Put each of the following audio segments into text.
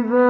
إذا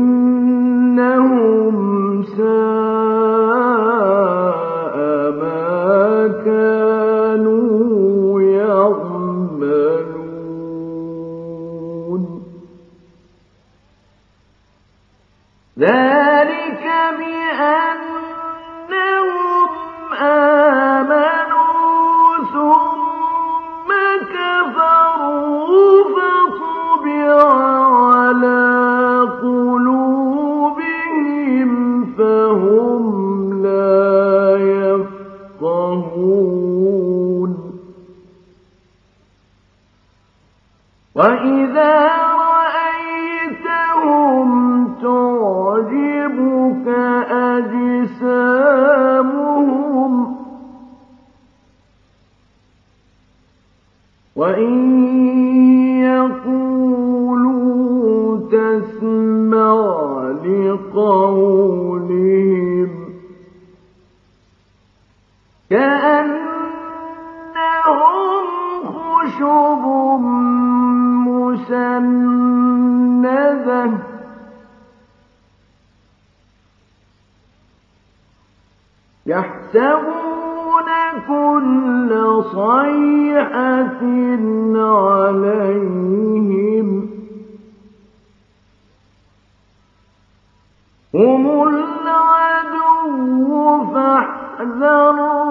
ذلك بقولهم كأنهم خشب مسندة يحسبون كل صيحة عليهم هم العدو فاحذروا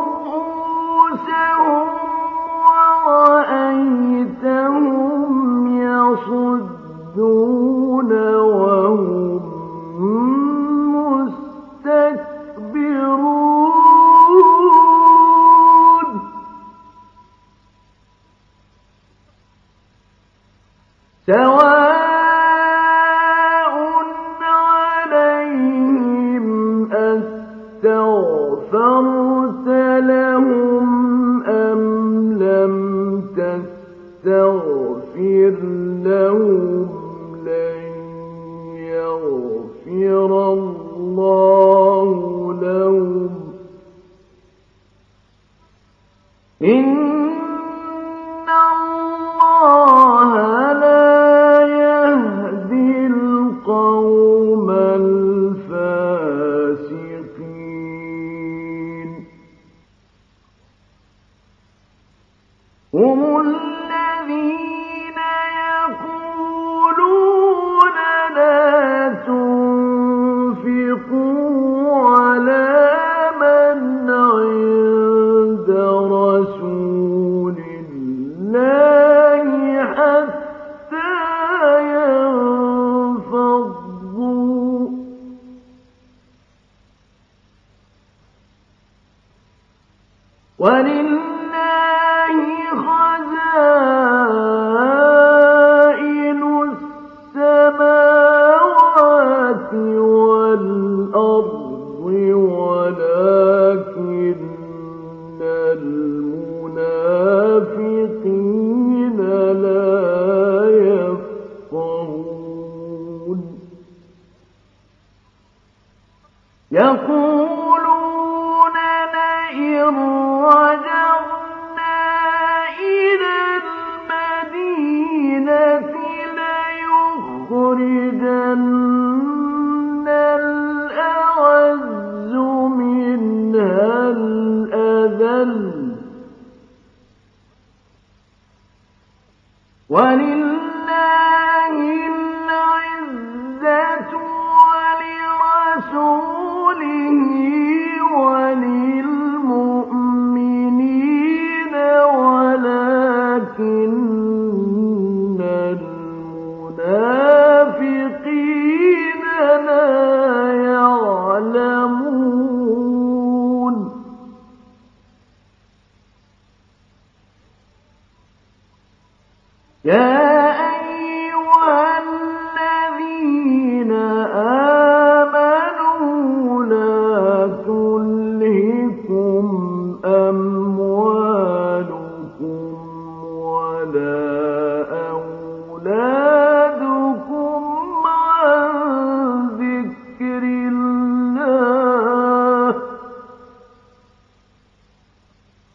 استغفرت لهم أم لم تستغفر لهم لن يغفر الله لهم إن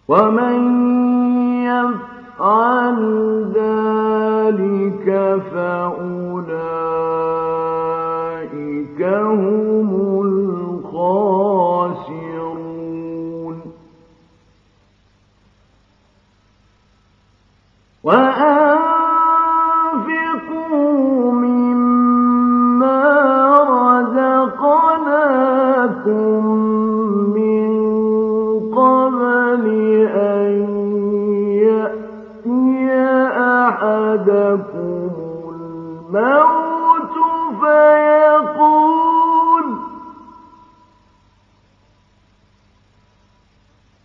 ومن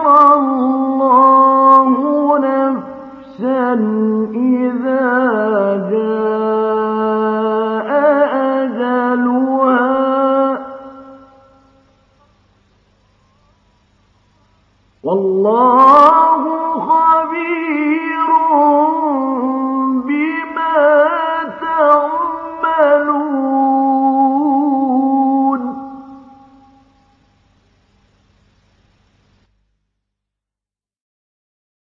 الله